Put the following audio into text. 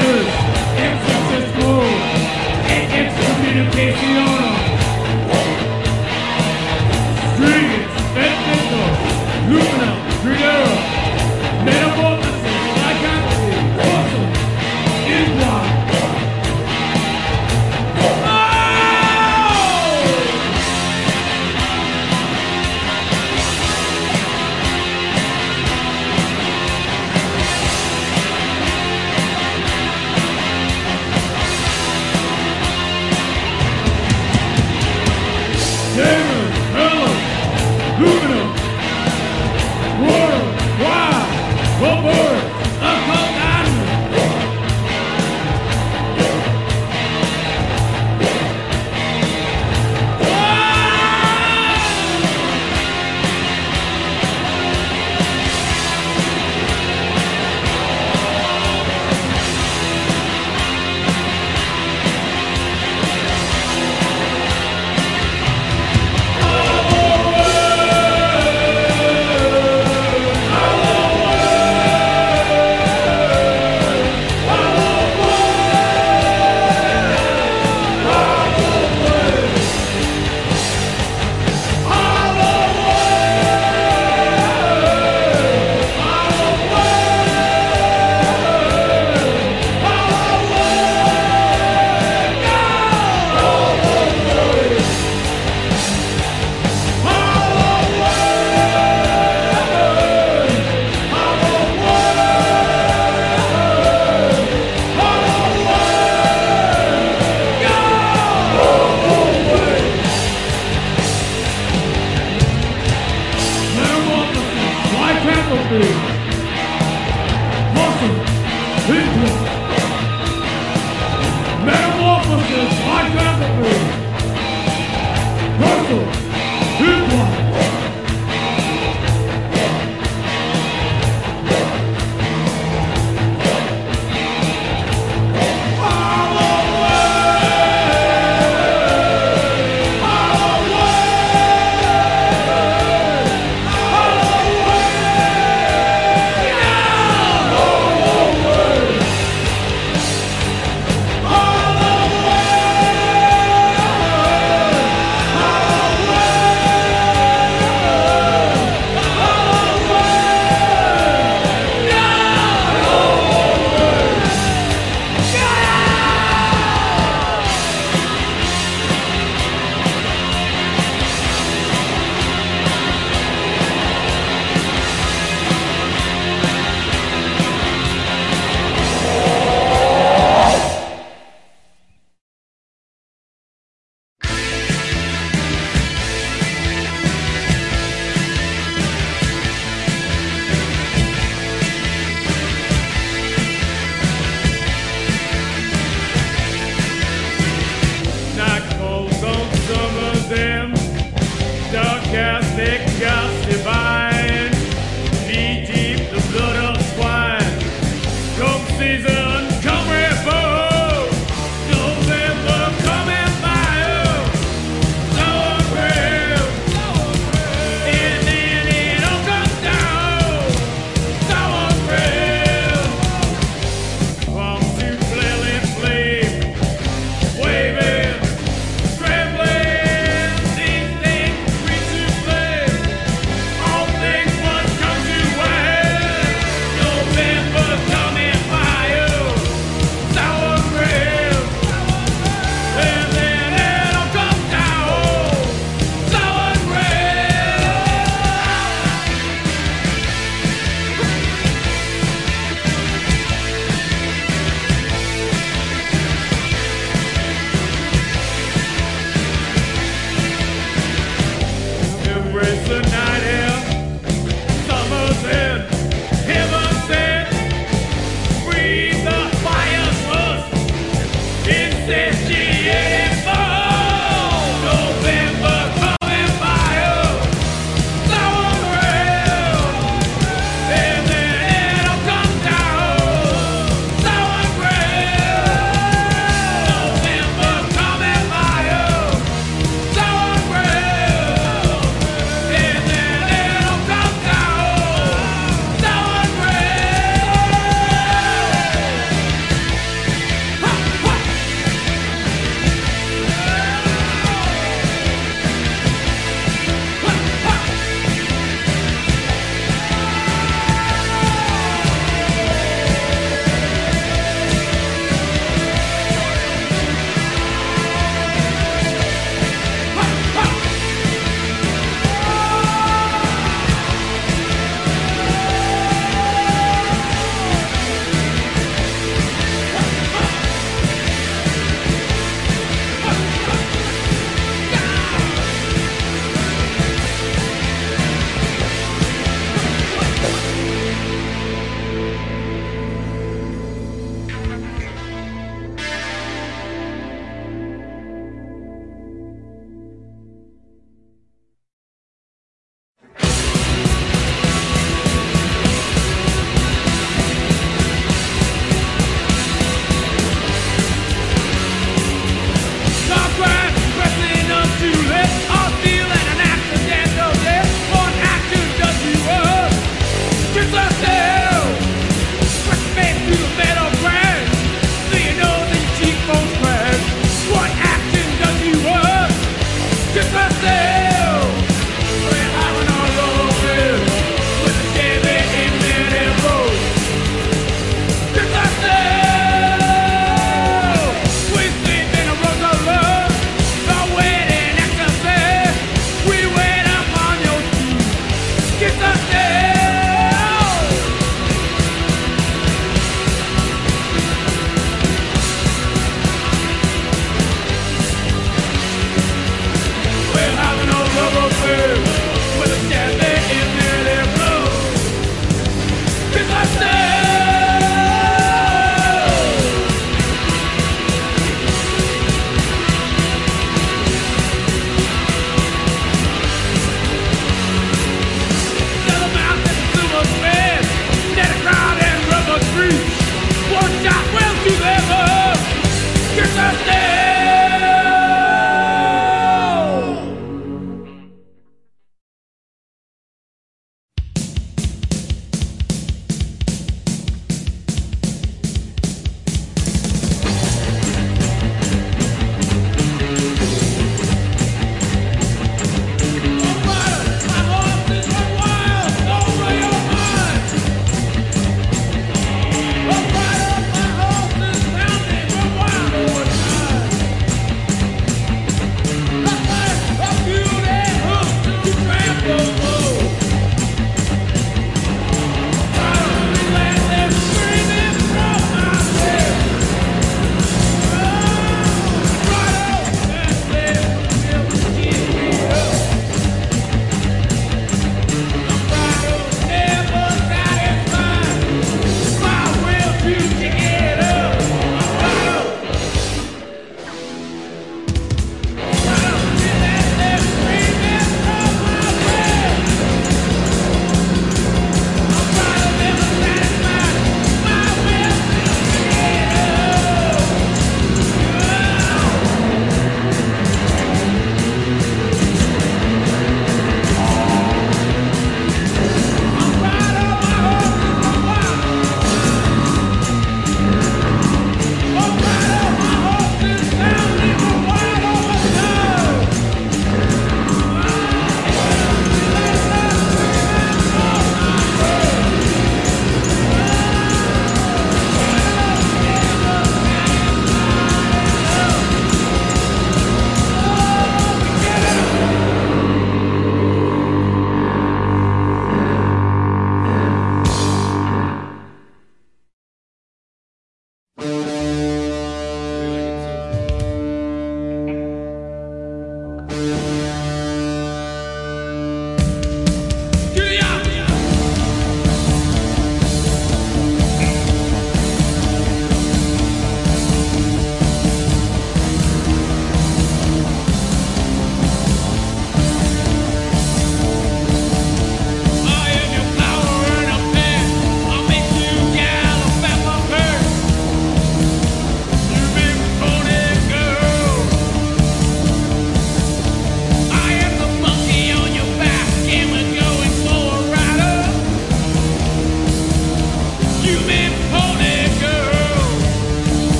you.